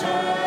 shine.